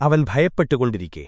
അവൻ ഭയപ്പെട്ടുകൊണ്ടിരിക്കെ.